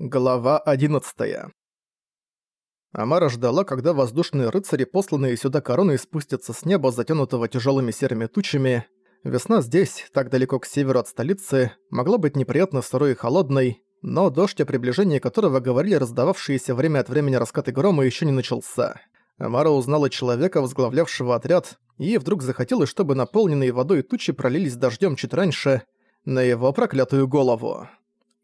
Глава 11 Амара ждала, когда воздушные рыцари, посланные сюда короной, спустятся с неба, затянутого тяжелыми серыми тучами. Весна здесь, так далеко к северу от столицы, могла быть неприятно сырой и холодной, но дождь, о приближении которого говорили раздававшиеся время от времени раскаты грома, еще не начался. Амара узнала человека, возглавлявшего отряд, и вдруг захотелось, чтобы наполненные водой тучи пролились дождем чуть раньше на его проклятую голову.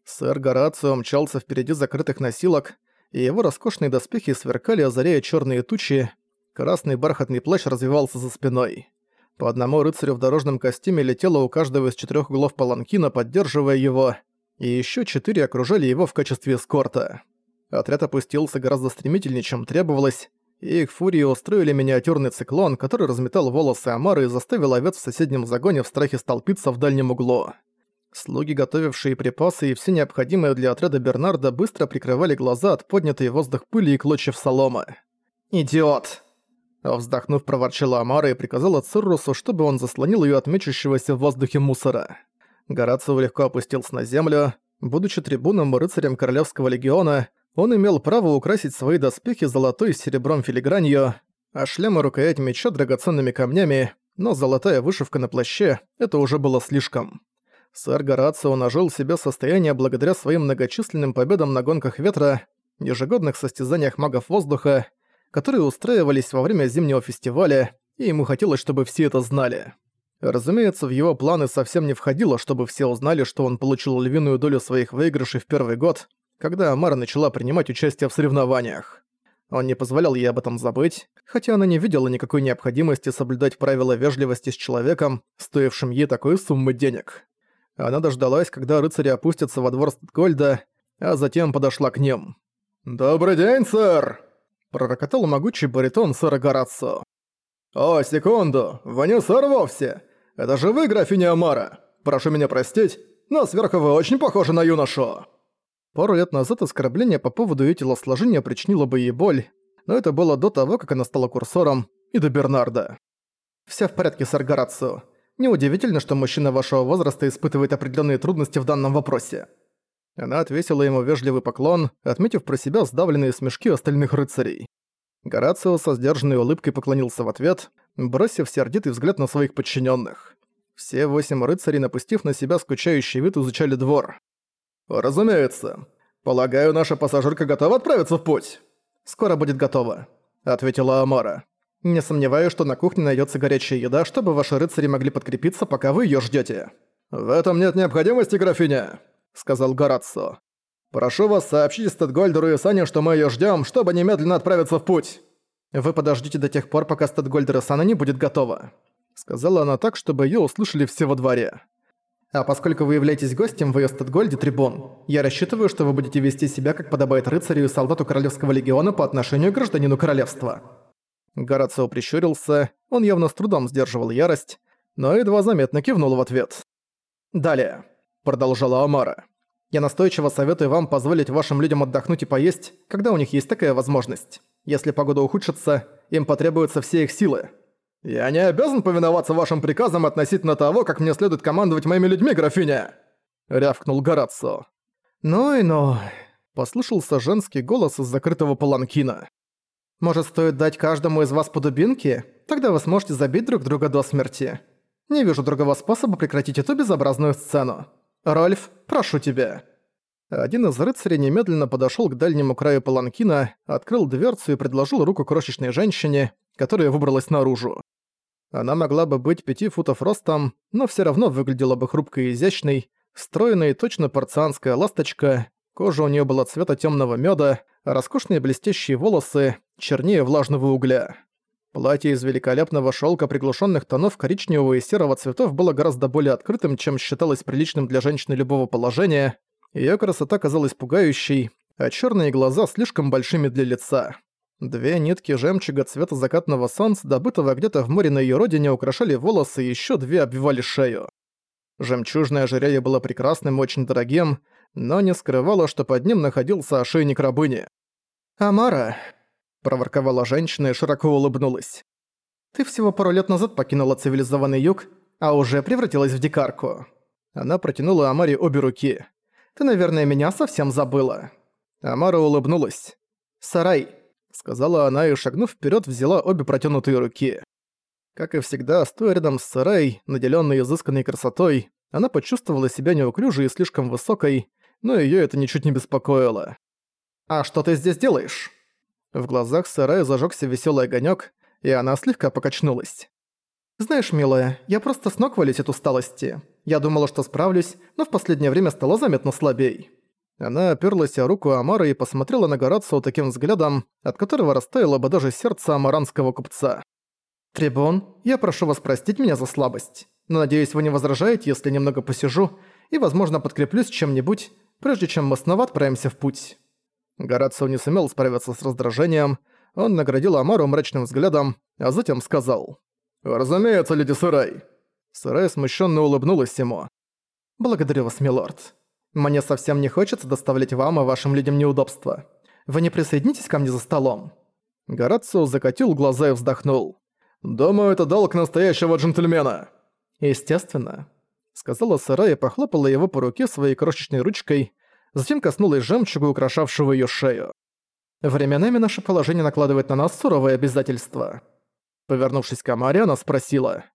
Сэр Горацио мчался впереди закрытых носилок, и его роскошные доспехи сверкали, озаряя черные тучи, красный бархатный плащ развивался за спиной. По одному рыцарю в дорожном костюме летело у каждого из четырех углов паланкина, поддерживая его, и еще четыре окружали его в качестве эскорта. Отряд опустился гораздо стремительнее, чем требовалось, и их фурии устроили миниатюрный циклон, который разметал волосы Амары и заставил овец в соседнем загоне в страхе столпиться в дальнем углу. Слуги, готовившие припасы и все необходимое для отряда Бернарда, быстро прикрывали глаза от поднятой воздух пыли и клочьев соломы. «Идиот!» Вздохнув, проворчала Амара и приказала Циррусу, чтобы он заслонил ее от мечущегося в воздухе мусора. Горацио легко опустился на землю. Будучи трибуном и рыцарем Королевского легиона, он имел право украсить свои доспехи золотой с серебром филигранью, а шлем и рукоять меча драгоценными камнями, но золотая вышивка на плаще — это уже было слишком. Сэр Горацио нажил себе состояние благодаря своим многочисленным победам на гонках ветра, ежегодных состязаниях магов воздуха, которые устраивались во время зимнего фестиваля, и ему хотелось, чтобы все это знали. Разумеется, в его планы совсем не входило, чтобы все узнали, что он получил львиную долю своих выигрышей в первый год, когда Амара начала принимать участие в соревнованиях. Он не позволял ей об этом забыть, хотя она не видела никакой необходимости соблюдать правила вежливости с человеком, стоившим ей такой суммы денег. Она дождалась, когда рыцари опустятся во двор Стгольда, а затем подошла к ним. «Добрый день, сэр!» – пророкотал могучий баритон сэра Горацио. «О, секунду! Вы не сэр вовсе! Это же вы, графиня Амара! Прошу меня простить, но сверху вы очень похожи на юношу!» Пару лет назад оскорбление по поводу ее телосложения причинило бы ей боль, но это было до того, как она стала курсором, и до Бернарда. «Всё в порядке, сэр Горацио. Неудивительно, что мужчина вашего возраста испытывает определенные трудности в данном вопросе». Она отвесила ему вежливый поклон, отметив про себя сдавленные смешки остальных рыцарей. Горацио со сдержанной улыбкой поклонился в ответ, бросив сердитый взгляд на своих подчиненных. Все восемь рыцарей, напустив на себя скучающий вид, изучали двор. «Разумеется. Полагаю, наша пассажирка готова отправиться в путь?» «Скоро будет готова», — ответила Амара. Не сомневаюсь, что на кухне найдется горячая еда, чтобы ваши рыцари могли подкрепиться, пока вы ее ждете. «В этом нет необходимости, графиня», — сказал Горацио. «Прошу вас, сообщите Стэдгольдеру и Сане, что мы ее ждем, чтобы немедленно отправиться в путь». «Вы подождите до тех пор, пока Стэдгольдер и Сана не будет готова», — сказала она так, чтобы ее услышали все во дворе. «А поскольку вы являетесь гостем в ее Стэдгольде, Трибун, я рассчитываю, что вы будете вести себя, как подобает рыцарю и солдату Королевского легиона по отношению к гражданину Королевства». Горацио прищурился, он явно с трудом сдерживал ярость, но едва заметно кивнул в ответ. «Далее», — продолжала Амара. «Я настойчиво советую вам позволить вашим людям отдохнуть и поесть, когда у них есть такая возможность. Если погода ухудшится, им потребуются все их силы». «Я не обязан повиноваться вашим приказам относительно того, как мне следует командовать моими людьми, графиня!» — рявкнул Горацио. «Ну и ну...» — послышался женский голос из закрытого паланкина. Может, стоит дать каждому из вас по дубинке? Тогда вы сможете забить друг друга до смерти. Не вижу другого способа прекратить эту безобразную сцену. Рольф, прошу тебя». Один из рыцарей немедленно подошёл к дальнему краю паланкина, открыл дверцу и предложил руку крошечной женщине, которая выбралась наружу. Она могла бы быть пяти футов ростом, но всё равно выглядела бы хрупкой и изящной, стройная и точно порцианская ласточка, кожа у неё была цвета тёмного мёда, роскошные блестящие волосы, чернее влажного угля. Платье из великолепного шелка приглушенных тонов коричневого и серого цветов было гораздо более открытым, чем считалось приличным для женщины любого положения. Ее красота казалась пугающей, а черные глаза слишком большими для лица. Две нитки жемчуга цвета закатного солнца, добытого где-то в море на ее родине, украшали волосы, и еще две обвивали шею. Жемчужное ожерелье было прекрасным очень дорогим, но не скрывало, что под ним находился ошейник рабыни. «Амара», проворковала женщина и широко улыбнулась. «Ты всего пару лет назад покинула цивилизованный юг, а уже превратилась в дикарку». Она протянула Амаре обе руки. «Ты, наверное, меня совсем забыла. Амара улыбнулась. «Сарай», — сказала она и, шагнув вперед, взяла обе протянутые руки. Как и всегда, стоя рядом с Сарай, наделенной изысканной красотой, она почувствовала себя неуклюжей и слишком высокой, но ее это ничуть не беспокоило. «А что ты здесь делаешь?» В глазах Сарай зажегся веселый огонек, и она слегка покачнулась. «Знаешь, милая, я просто с ног валюсь от усталости. Я думала, что справлюсь, но в последнее время стало заметно слабей». Она оперлась о руку Амара и посмотрела на Горацио таким взглядом, от которого растаяло бы даже сердце амаранского купца. «Трибун, я прошу вас простить меня за слабость, но надеюсь, вы не возражаете, если немного посижу и, возможно, подкреплюсь чем-нибудь, прежде чем мы снова отправимся в путь». Горацио не сумел справиться с раздражением, он наградил Амару мрачным взглядом, а затем сказал «Разумеется, леди Сарай». Сарай смущенно улыбнулась ему. «Благодарю вас, милорд. Мне совсем не хочется доставлять вам и вашим людям неудобства. Вы не присоединитесь ко мне за столом?» Горацио закатил глаза и вздохнул. «Думаю, это долг настоящего джентльмена». «Естественно», — сказала Сара и похлопала его по руке своей крошечной ручкой, затем коснулась жемчуга, украшавшего её шею. «Временами наше положение накладывает на нас суровые обязательства». Повернувшись к Амаре, она спросила.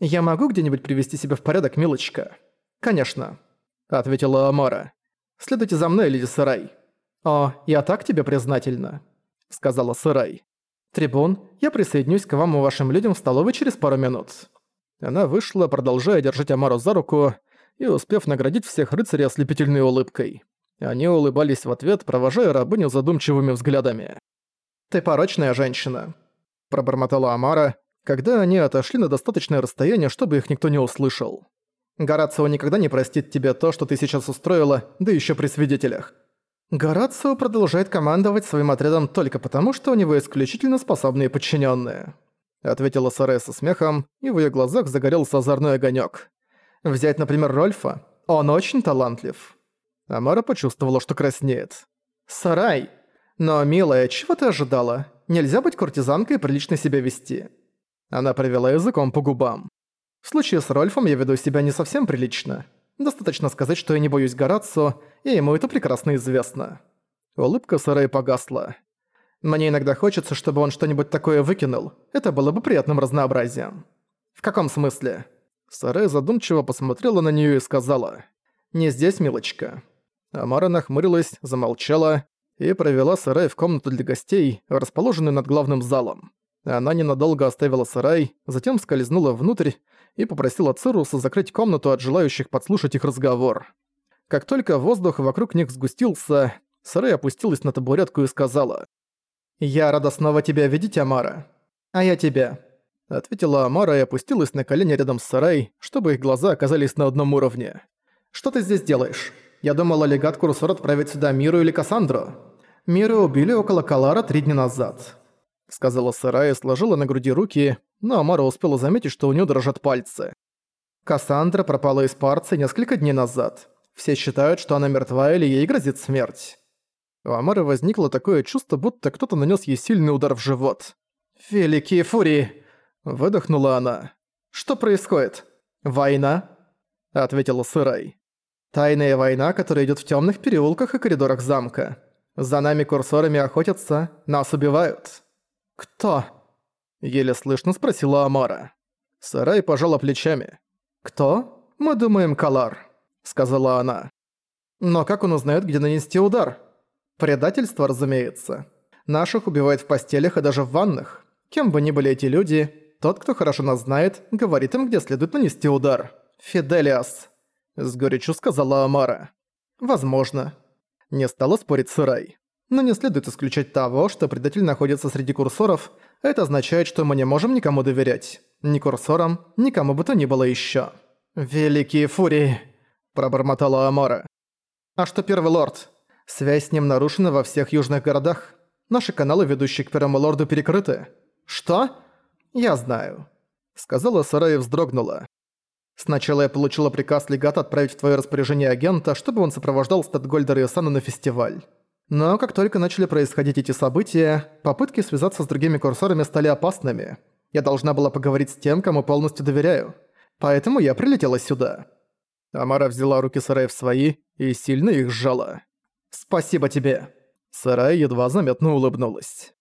«Я могу где-нибудь привести себя в порядок, милочка?» «Конечно», — ответила Амара. «Следуйте за мной, леди Сарай». «О, я так тебе признательна», — сказала Сарай. «Трибун, я присоединюсь к вам и вашим людям в столовой через пару минут». Она вышла, продолжая держать Амару за руку и успев наградить всех рыцарей ослепительной улыбкой. Они улыбались в ответ, провожая рабыню задумчивыми взглядами. «Ты порочная женщина», – пробормотала Амара, когда они отошли на достаточное расстояние, чтобы их никто не услышал. «Горацио никогда не простит тебе то, что ты сейчас устроила, да еще при свидетелях. Горацио продолжает командовать своим отрядом только потому, что у него исключительно способные подчиненные, ответила Сарая со смехом, и в ее глазах загорелся озорной огонек. Взять, например, Рольфа. Он очень талантлив. Амара почувствовала, что краснеет. «Сарай! Но, милая, чего ты ожидала? Нельзя быть куртизанкой и прилично себя вести». Она провела языком по губам. «В случае с Рольфом я веду себя не совсем прилично. Достаточно сказать, что я не боюсь Горацио, и ему это прекрасно известно. Улыбка Сарай погасла. Мне иногда хочется, чтобы он что-нибудь такое выкинул. Это было бы приятным разнообразием. В каком смысле? Сарай задумчиво посмотрела на нее и сказала. «Не здесь, милочка». Амара нахмурилась, замолчала и провела сарай в комнату для гостей, расположенную над главным залом. Она ненадолго оставила сарай, затем скользнула внутрь и попросила Цируса закрыть комнату от желающих подслушать их разговор. Как только воздух вокруг них сгустился, Сарай опустилась на табуретку и сказала. «Я рада снова тебя видеть, Амара. А я тебя». Ответила Амара и опустилась на колени рядом с Сарай, чтобы их глаза оказались на одном уровне. «Что ты здесь делаешь? Я думала, легат Курсор отправить сюда Миру или Кассандру. Миру убили около Калара три дня назад», — сказала Сарай и сложила на груди руки, но Амара успела заметить, что у нее дрожат пальцы. Кассандра пропала из Парции несколько дней назад. Все считают, что она мертва или ей грозит смерть. У Амары возникло такое чувство, будто кто-то нанес ей сильный удар в живот. «Великие фурии!» – выдохнула она. «Что происходит? Война?» – ответила Сырай. «Тайная война, которая идет в темных переулках и коридорах замка. За нами курсорами охотятся, нас убивают». «Кто?» Еле слышно спросила Амара. Сарай пожала плечами. «Кто? Мы думаем, Калар», — сказала она. «Но как он узнает, где нанести удар?» «Предательство, разумеется. Наших убивают в постелях и даже в ваннах. Кем бы ни были эти люди, тот, кто хорошо нас знает, говорит им, где следует нанести удар. Фиделиас», — с горечью сказала Амара. «Возможно». Не стала спорить Сырай. Но не следует исключать того, что предатель находится среди курсоров, это означает, что мы не можем никому доверять. Ни курсорам, никому бы то ни было ещё. «Великие фурии!» – пробормотала Амара. «А что Первый Лорд? Связь с ним нарушена во всех южных городах. Наши каналы, ведущие к Первому Лорду, перекрыты». «Что?» «Я знаю», – сказала Сара и вздрогнула. «Сначала я получила приказ легата отправить в твоё распоряжение агента, чтобы он сопровождал Статгольдера и Сана на фестиваль. Но как только начали происходить эти события, попытки связаться с другими курсорами стали опасными. Я должна была поговорить с тем, кому полностью доверяю. Поэтому я прилетела сюда». Амара взяла руки Сарай в свои и сильно их сжала. «Спасибо тебе», Сарай едва заметно улыбнулась.